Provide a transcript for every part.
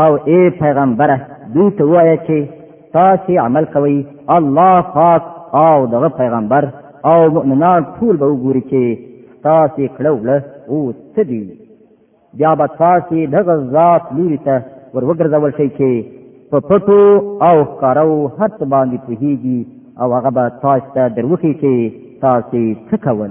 او اے پیغمبره دوی ته وایه چې تاسو عمل کوئ الله پاک او دغه پیغمبر او مؤمنان ټول به وګوري چې تاسو کړه وړه او څه دي بیا به تاسو دغه ذات لوري ته ور وګرځول شئ چې په پټو او ښکارو هر څه باندې پوهیږي او هغه به تاسو ته دروخي چې تاسو څه کوئ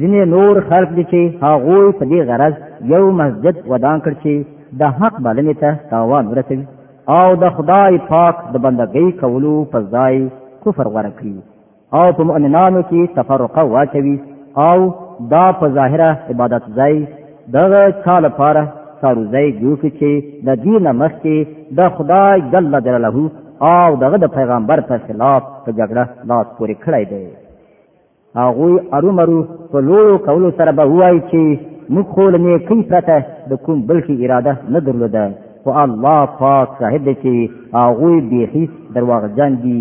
ځینې نور خلق دي چې هغوی په دې غرض یو مسجد ودان کړ چې د حق بلنې ته تاوان ورسوي او د خدای پاک د بندګۍ کولو په ځای کفر غوره کړي او په مؤمنانو کې تفرقه واچوي او دا په ظاهره عبادت ځای دغه چا لپاره ساروځای جوړ کړي چې د دینه مخکې د خدای جل جلاله او دغه د پیغمبر په خلاف په جګړه لاس پورې کړی دی هغوی ارومرو په لوړو کولو سره به وایي چې موږ خو له نیکۍ پرته د کوم بل شي اراده نه درلوده خو الله پاک شاهد دی چې هغوی بیخي درواغجن دي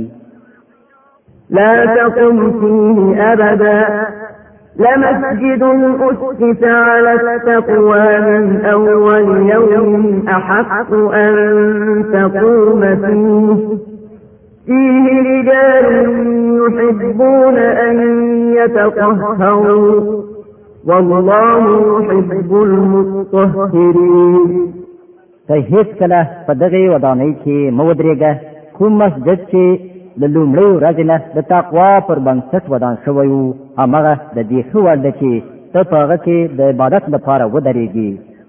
لا تقم فيه أبدا لمسجد أسس على التقوى من أول يوم أحق أن تقوم فيه فيه رجال يحبون أن يتطهروا والله يحب المطهرين ته هیڅ کله په دغه ودانۍ کې مودريګه کوم مسجد چې د لومړی ورځې نه د تقوا پر بنسټ ودان شوی وو هغه د دې خو ورده چې ته په هغه کې د عبادت لپاره ودرېږي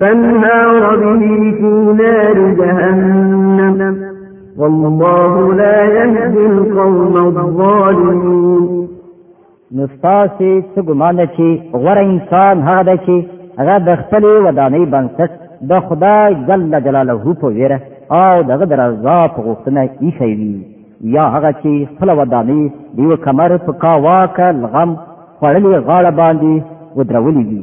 فانهار به في نار جهنم والله لا يهدي القوم الظالمين نستاسي څه ګمان ده چې غوره انسان هغه ده چې هغه د خپل ودانۍ بنسټ د خدای جل جلاله په ویره او دغه درزا په غوښتنه یې کوي یا هغه چې خپل ودانۍ دیو کمر په کاواکه لغم خړلې غاړه باندې ودرولې دي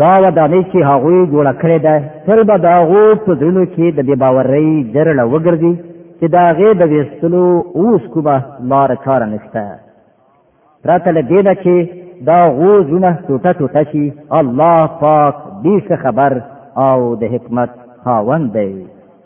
دا ودانۍ چې هغوی جوړه کړې ده تل به د هغو په زړونو کې د بې باورۍ جرړه وګرځي چې د هغې د ویستلو اوس کومه لاره چاره نشته پرته له دې نه چې دا غو زړونه ټوټه ټوټه شي الله پاک دې خبر او د حکمت خاوند دی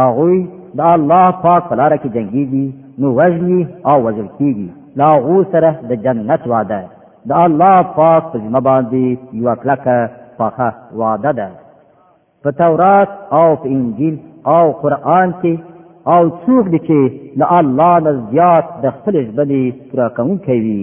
هغوی د الله پاک په لار کې جنگيږي نو وژني او وژل کیږي لا غو سره د جنت وعده د الله پاک په ذمہ باندې یو کلکه پخه وعده ده په تورات او په انجیل او قران کې او څوک دي چې له الله نه زیات د خپل ژبې پوره کوونکی وي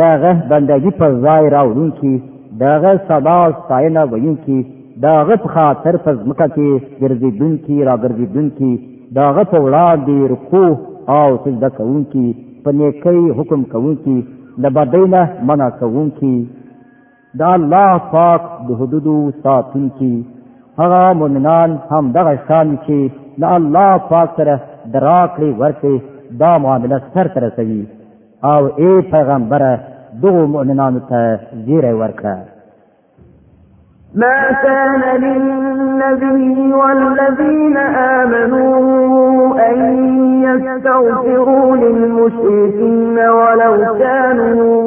دغه بندګي پر ځای راوړونکي دغه سبا ستاینه ویونکي دغه په خاطر په ځمکه کې ګرځېدونکي راګرځېدونکي دغه په وړاندې رکوع او سجده کوونکي په نیکۍ حکم کوونکي له بدۍ نه منع کوونکي دا الله پاک د حدودو ساتونکي هغه مؤمنان هم دغه شان چې د الله پاک سره دراکړي ورته دا معامله سر تر سوي او ای پیغمبره دغه مؤمنانو ته زیری ورکړه ما كان للنبي والذين آمنوا أن تغفروا للمشركين ولو كانوا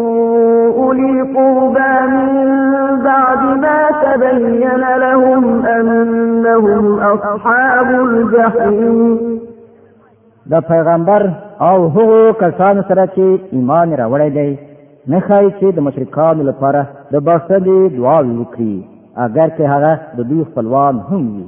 أولي قربى من بعد ما تبين لهم أنهم أصحاب الجحيم دا پیغمبر او هغو کسانو سره چې ایمان راوړی دی نه ښایي چې د مشرکانو لپاره د بخښنې دعاوې وکړي اگر که هغه د دوی خپلوان هم وي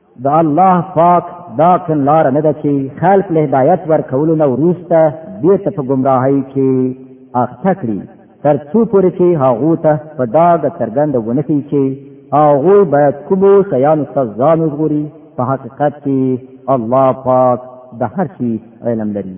د الله پاک دا کن لار نه ده چې خلق له هدایت ورکولو نه وروسته بیرته په گمراهۍ کې اخته کړي تر څو پورې چې هغه ته په داګه څرګند ونه شي چې هغه باید کومو شیانو ته ځان وګوري په حقیقت کې الله پاک د هر شي علم لري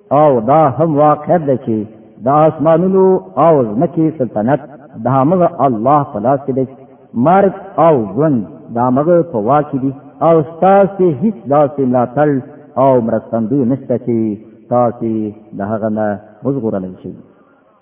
او دا هم واقع ده چې د آسمانونو او ځمکې سلطنت د هغه الله په لاس کې دی مرګ او ژوند د هغه په واک کې دي او ستاسو هیڅ داسې ملاتړ او مرستندوی نشته چې تاسو د هغه نه وزغورل شئ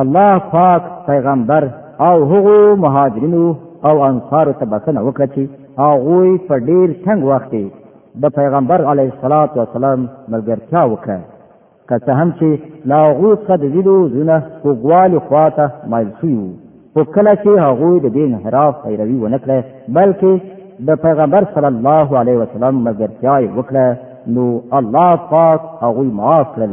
الله پاک پیغمبر او هغو مهاجرینو او انصارو ته بسنه وکړه چې هغوی په ډیر تنګ وخت کې د پیغمبر علیه الصلاۃ والسلام ملګرتیا وکړه که څه هم چې لا هغو څخه د ویلو زونه کوګوالي خواته مایل شوي وو خو کله چې هغوی د دې انحراف پیروي ونه کړه بلکې د پیغمبر صلی الله علیه وسلم ملګرتیا یې وکړه نو الله پاک هغوی معاف کړل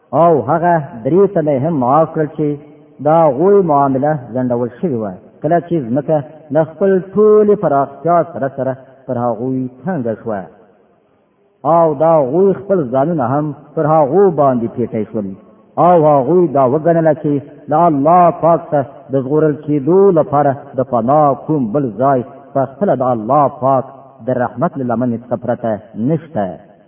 او هغه درې تنه هم معاف کړل چې دا غوی معامله ځنډول شوې وه کله چې ځمکه د خپل ټولې پراختیا سره سره پر هغوی تنګه شوه او دا غوی خپل ځانونه هم پر هغو باندې پیټی شول او هغوی دا وګڼله چې د الله پاک ته د ژغورل کېدو لپاره د پناه کوم بل ځای په خپله د الله پاک د رحمت له لمنې څخه پرته نشته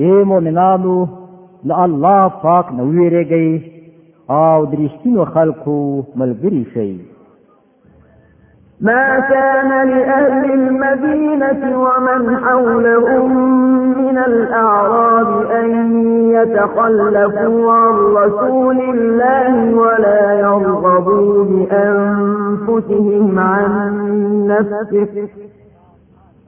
اے مومنانو لا الله فاق نو ویریږي او درشتینو خلقو ملګری شي ما كان لأهل المدينة ومن حولهم من الأعراب أن يتخلفوا عن رسول الله ولا يرغبوا بأنفسهم عن نفسه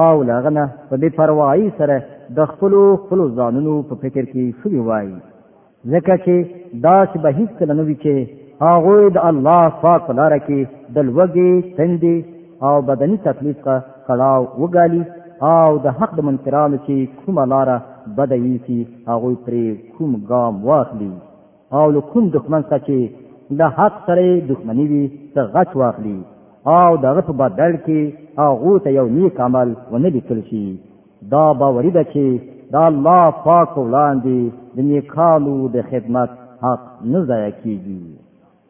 او لاغه نه په بې پروايي سره د خپل خپل ځانونو په فکر کې شوی وای ځکه چې دا چې به هیڅ کله نه وی چې هغه د الله پاک په لار کې د لوګي تندې او بدني تکلیف کا کړهو وګالي او د حق د منکرانو چې کومه لار بدایي چې هغه پرې کوم ګام واخلي او له کوم دښمن سره چې د حق سره دښمنی وي څه غچ واخلي او دغه په بدل کې هغه ته یو نیک عمل ونه لیکل شي دا باوري ده چې د الله پاک وړاندې د نیکانو د خدمت حق نه ضایع کیږي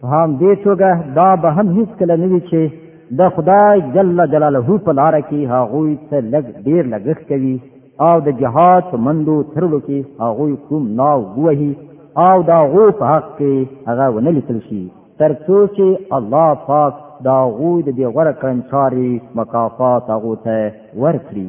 په هم دې توګه دا به هم هیڅ کله نه وي چې د خدای جل جلاله په لار کې هغوی څه لږ ډیر لګښت کوي او د جهاد په مندو ترلو کې هغوی کوم ناو وهي او دا غو په حق کې هغه ونه لیکل شي تر څو چې الله پاک دا غو د دې غره کړنچاري مکافات هغه ته ورکړي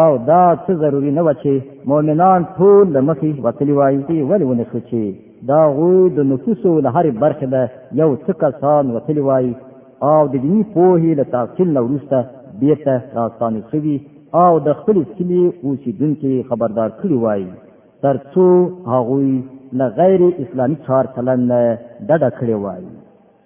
او دا څه ضروری نه و چې مؤمنان ټول د مخې وتلی وای چې ولې ونه شو چې دا غوی د نفوسو له هرې برخې ده یو څه کسان وتلی وای او د دیني پوهې له تحصیل نه وروسته بیرته راستانه شوي او د خپل کلي اوسیدونکي خبردار کړي وای ترڅو هغوی له غیر اسلامي چار چلند ډډه کړې وای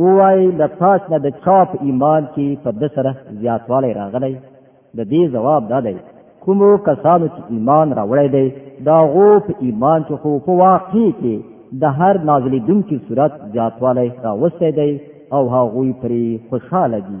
ووایي د تاس نه د چا په ایمان کې په ده سره زیاتوالی راغلی د دې ځواب دا دی کومو کسانو چې ایمان راوړی دی د هغو په ایمان کې خو په واقع کې د هر نازلېدونکي صورت زیاتوالی راوستی دی او هغوی پرې خوشحاله دي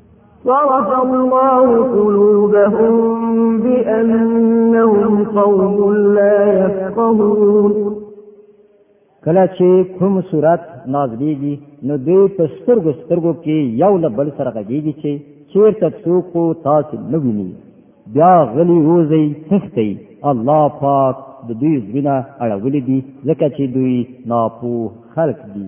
صرف الله قلوبهم بأنهم قوم لا يفقهون کله چې کوم صورت نازلېږي نو دوی په سترګو سترګو کې یو له بل سره غږېږي چې چیرته څوک خو تاسو نه ویني بیا غلی روزي تختی الله پاک د دوی زړونه اړولې دي ځکه چې دوی ناپوه خلق دي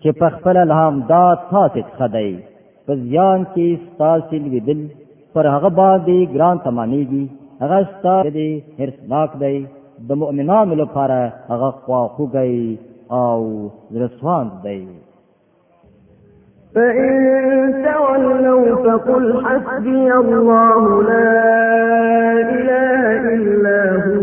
چې په خپل الهام دا تاسو څخه دی په ځان کې تاسو لیدل پر هغه باندې ګران تمامېږي هغه ستاسو دی هرڅناک دی د مؤمنانو لپاره هغه خواخوږی او رسوان دی فإن تولوا فقل حسبي الله لا إله إلا هو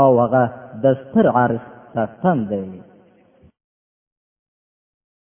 او هغه د ستر عرش څښتن دی.